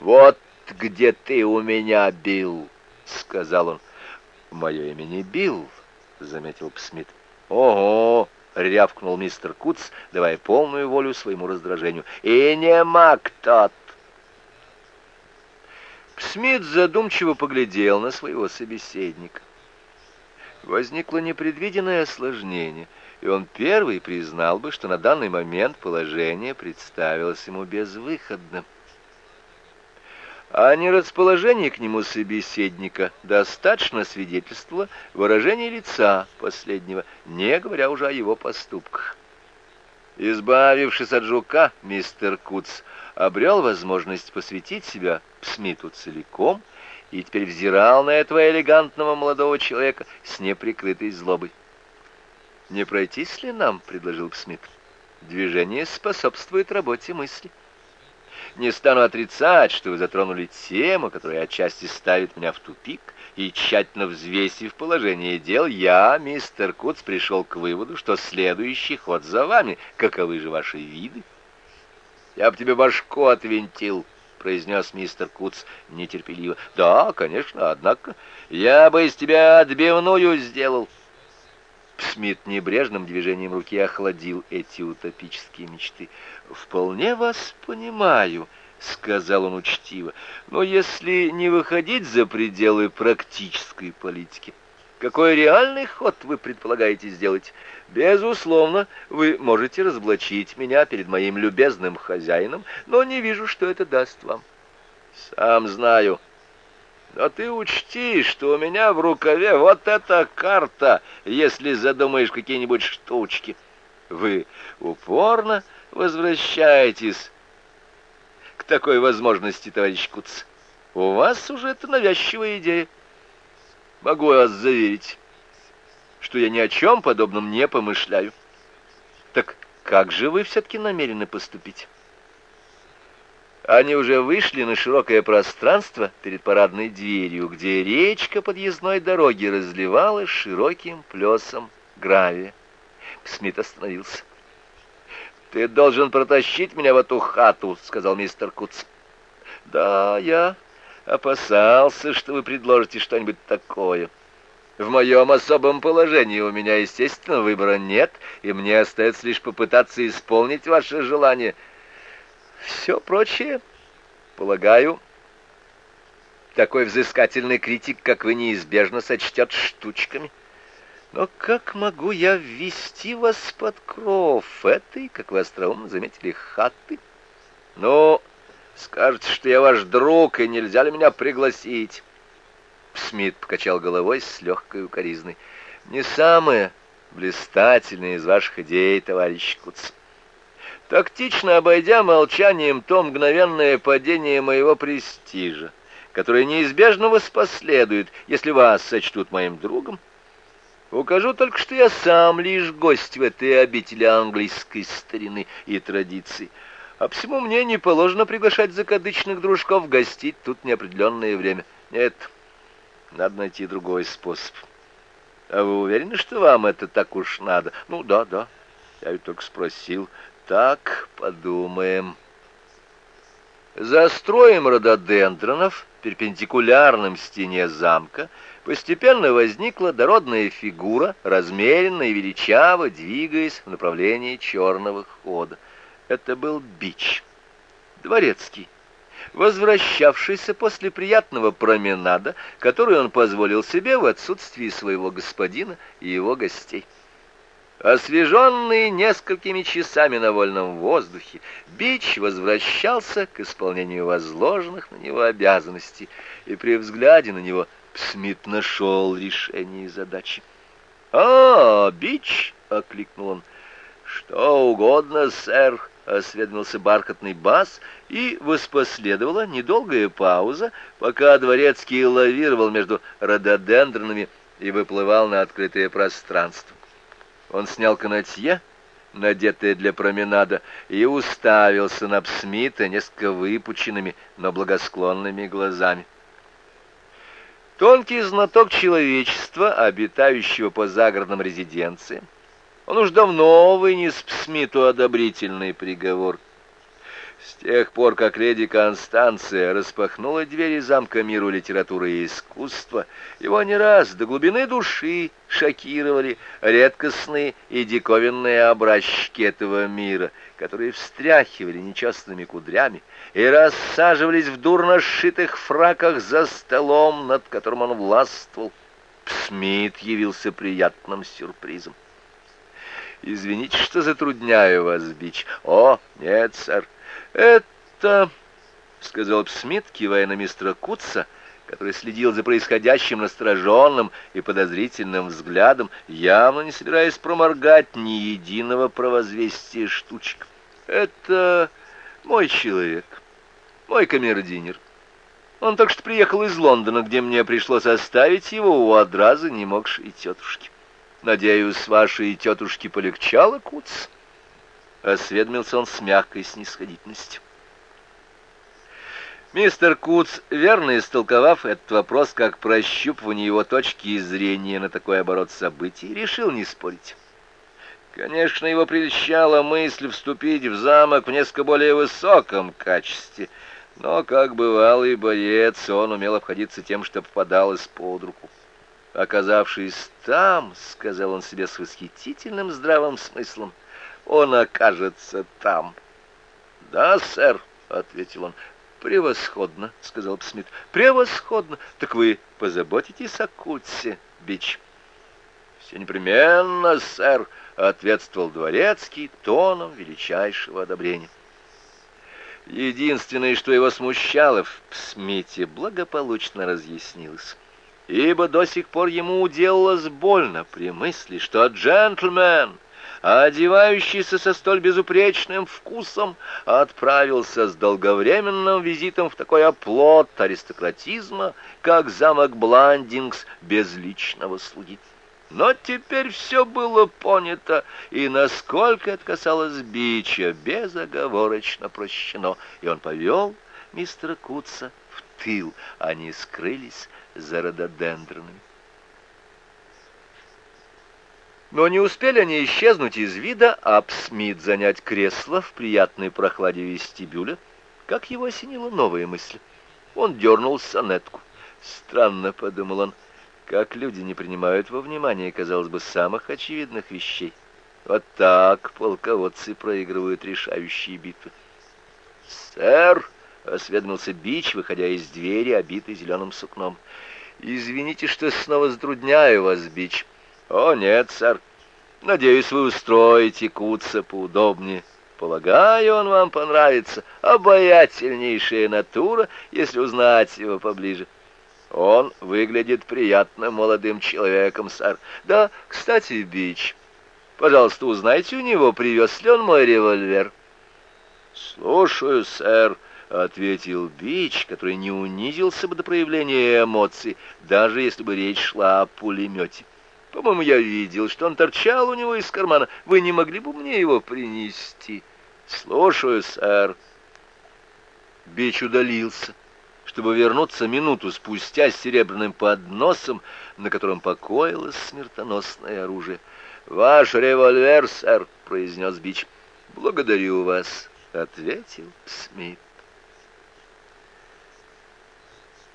«Вот где ты у меня, Билл!» — сказал он. «Мое имя не Билл», — заметил Псмит. «Ого!» — рявкнул мистер Куц, давая полную волю своему раздражению. «И не маг тот!» Смит задумчиво поглядел на своего собеседника. Возникло непредвиденное осложнение, и он первый признал бы, что на данный момент положение представилось ему безвыходным. А нерасположение к нему собеседника достаточно свидетельствовало выражение лица последнего, не говоря уже о его поступках. Избавившись от жука, мистер Куц обрел возможность посвятить себя Смиту целиком и теперь взирал на этого элегантного молодого человека с неприкрытой злобой. «Не пройтись ли нам?» — предложил Смит. «Движение способствует работе мысли». Не стану отрицать, что вы затронули тему, которая отчасти ставит меня в тупик, и, тщательно взвесив положение дел, я, мистер Куц, пришел к выводу, что следующий ход за вами. Каковы же ваши виды? Я бы тебе башку отвинтил, — произнес мистер Куц нетерпеливо. Да, конечно, однако, я бы из тебя отбивную сделал. Смит небрежным движением руки охладил эти утопические мечты. «Вполне вас понимаю», — сказал он учтиво, «но если не выходить за пределы практической политики, какой реальный ход вы предполагаете сделать? Безусловно, вы можете разоблачить меня перед моим любезным хозяином, но не вижу, что это даст вам». «Сам знаю», но ты учти, что у меня в рукаве вот эта карта, если задумаешь какие-нибудь штучки. Вы упорно возвращаетесь к такой возможности, товарищ Куц. У вас уже это навязчивая идея. Могу вас заверить, что я ни о чем подобном не помышляю. Так как же вы все-таки намерены поступить? Они уже вышли на широкое пространство перед парадной дверью, где речка подъездной дороги разливалась широким плесом гравия. Смит остановился. «Ты должен протащить меня в эту хату», — сказал мистер Куц. «Да, я опасался, что вы предложите что-нибудь такое. В моем особом положении у меня, естественно, выбора нет, и мне остается лишь попытаться исполнить ваше желание». Все прочее, полагаю, такой взыскательный критик, как вы, неизбежно сочтет штучками. Но как могу я ввести вас под кров этой, как вы остроумно заметили, хаты? Ну, скажете, что я ваш друг, и нельзя ли меня пригласить? Смит покачал головой с легкой укоризной. Не самое блистательное из ваших идей, товарищ Куц. Тактично обойдя молчанием то мгновенное падение моего престижа, которое неизбежно воспоследует, если вас сочтут моим другом, укажу только, что я сам лишь гость в этой обители английской старины и традиций, а всему мне не положено приглашать закадычных дружков гостить тут неопределенное время. Нет, надо найти другой способ. А вы уверены, что вам это так уж надо? Ну, да, да. Я ведь только спросил. Так, подумаем. За строем рододендронов, перпендикулярным стене замка, постепенно возникла дородная фигура, размеренно и величаво двигаясь в направлении черного хода. Это был бич, дворецкий, возвращавшийся после приятного променада, который он позволил себе в отсутствии своего господина и его гостей. Освеженный несколькими часами на вольном воздухе, Бич возвращался к исполнению возложенных на него обязанностей, и при взгляде на него Смит нашел решение задачи. «А, Бич!» — окликнул он. «Что угодно, сэр!» — осведомился бархатный бас, и воспоследовала недолгая пауза, пока дворецкий лавировал между рододендронами и выплывал на открытое пространство. Он снял канатье, надетое для променада, и уставился на Псмита несколько выпученными, но благосклонными глазами. Тонкий знаток человечества, обитающего по загородным резиденциям, он уж давно вынес Псмиту одобрительный приговор. С тех пор, как леди Констанция распахнула двери замка миру литературы и искусства, его не раз до глубины души шокировали редкостные и диковинные образчики этого мира, которые встряхивали нечестными кудрями и рассаживались в дурно сшитых фраках за столом, над которым он властвовал. Смит явился приятным сюрпризом. «Извините, что затрудняю вас, Бич». «О, нет, сэр, это...» — сказал Смит, кивая на мистера Кутса, который следил за происходящим настороженным и подозрительным взглядом, явно не собираясь проморгать ни единого провозвестия штучек. «Это мой человек, мой камердинер. Он только что приехал из Лондона, где мне пришлось оставить его у одраза не могшей тетушки. Надеюсь, вашей тетушке полегчало, Куц?» Осведомился он с мягкой снисходительностью. Мистер Куц, верно истолковав этот вопрос как прощупывание его точки зрения на такой оборот событий, решил не спорить. Конечно, его прельщала мысль вступить в замок в несколько более высоком качестве, но, как бывалый боец, он умел обходиться тем, что попадалось под руку. Оказавшись там, — сказал он себе с восхитительным здравым смыслом, — он окажется там. — Да, сэр, — ответил он. — Превосходно, — сказал Смит. — Превосходно. Так вы позаботитесь о Кутсе, Бич? — Все непременно, сэр, — ответствовал дворецкий тоном величайшего одобрения. Единственное, что его смущало в Смите, благополучно разъяснилось ибо до сих пор ему уделалось больно при мысли, что джентльмен, одевающийся со столь безупречным вкусом, отправился с долговременным визитом в такой оплот аристократизма, как замок Бландингс без личного слуги. Но теперь все было понято, и насколько это касалось Бича, безоговорочно прощено, и он повел мистера Кутса в тыл. Они скрылись за рододендронами. Но не успели они исчезнуть из вида, а Псмит занять кресло в приятной прохладе вестибюля, как его осенила новая мысль. Он дернул сонетку. Странно, — подумал он, — как люди не принимают во внимание, казалось бы, самых очевидных вещей. Вот так полководцы проигрывают решающие битвы. «Сэр!» — осведомился Бич, выходя из двери, обитой зеленым сукном. «Извините, что снова затрудняю вас, Бич». «О, нет, сэр. Надеюсь, вы устроите Куца поудобнее. Полагаю, он вам понравится. Обаятельнейшая натура, если узнать его поближе». «Он выглядит приятным молодым человеком, сэр. Да, кстати, Бич, пожалуйста, узнайте у него, привез ли он мой револьвер». «Слушаю, сэр». — ответил Бич, который не унизился бы до проявления эмоций, даже если бы речь шла о пулемете. «По-моему, я видел, что он торчал у него из кармана. Вы не могли бы мне его принести?» «Слушаю, сэр». Бич удалился, чтобы вернуться минуту спустя с серебряным подносом, на котором покоилось смертоносное оружие. «Ваш револьвер, сэр», — произнес Бич. «Благодарю вас», — ответил Смит.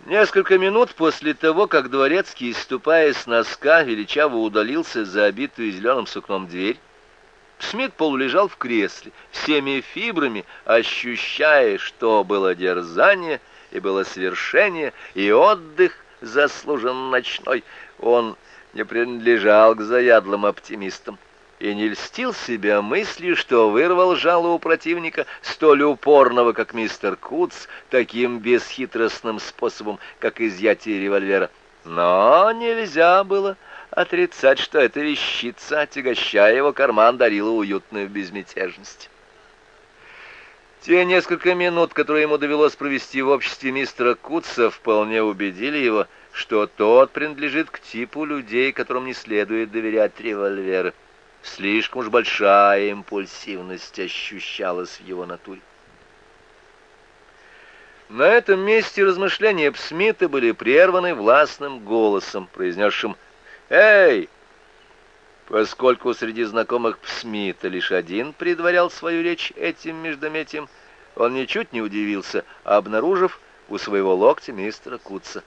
Несколько минут после того, как дворецкий, ступая с носка, величаво удалился за обитую зеленым сукном дверь, Смит полулежал в кресле, всеми фибрами ощущая, что было дерзание и было свершение, и отдых заслужен ночной. Он не принадлежал к заядлым оптимистам и не льстил себя мыслью, что вырвал жало у противника, столь упорного, как мистер Кутс, таким бесхитростным способом, как изъятие револьвера. Но нельзя было отрицать, что эта вещица, отягощая его карман, дарила уютную безмятежность. Те несколько минут, которые ему довелось провести в обществе мистера Кутса, вполне убедили его, что тот принадлежит к типу людей, которым не следует доверять револьверы. Слишком уж большая импульсивность ощущалась в его натуре. На этом месте размышления Псмита были прерваны властным голосом, произнесшим «Эй!». Поскольку среди знакомых Псмита лишь один предварял свою речь этим междометием, Он ничуть не удивился, обнаружив у своего локтя мистера Кутса.